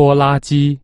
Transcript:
拖拉机。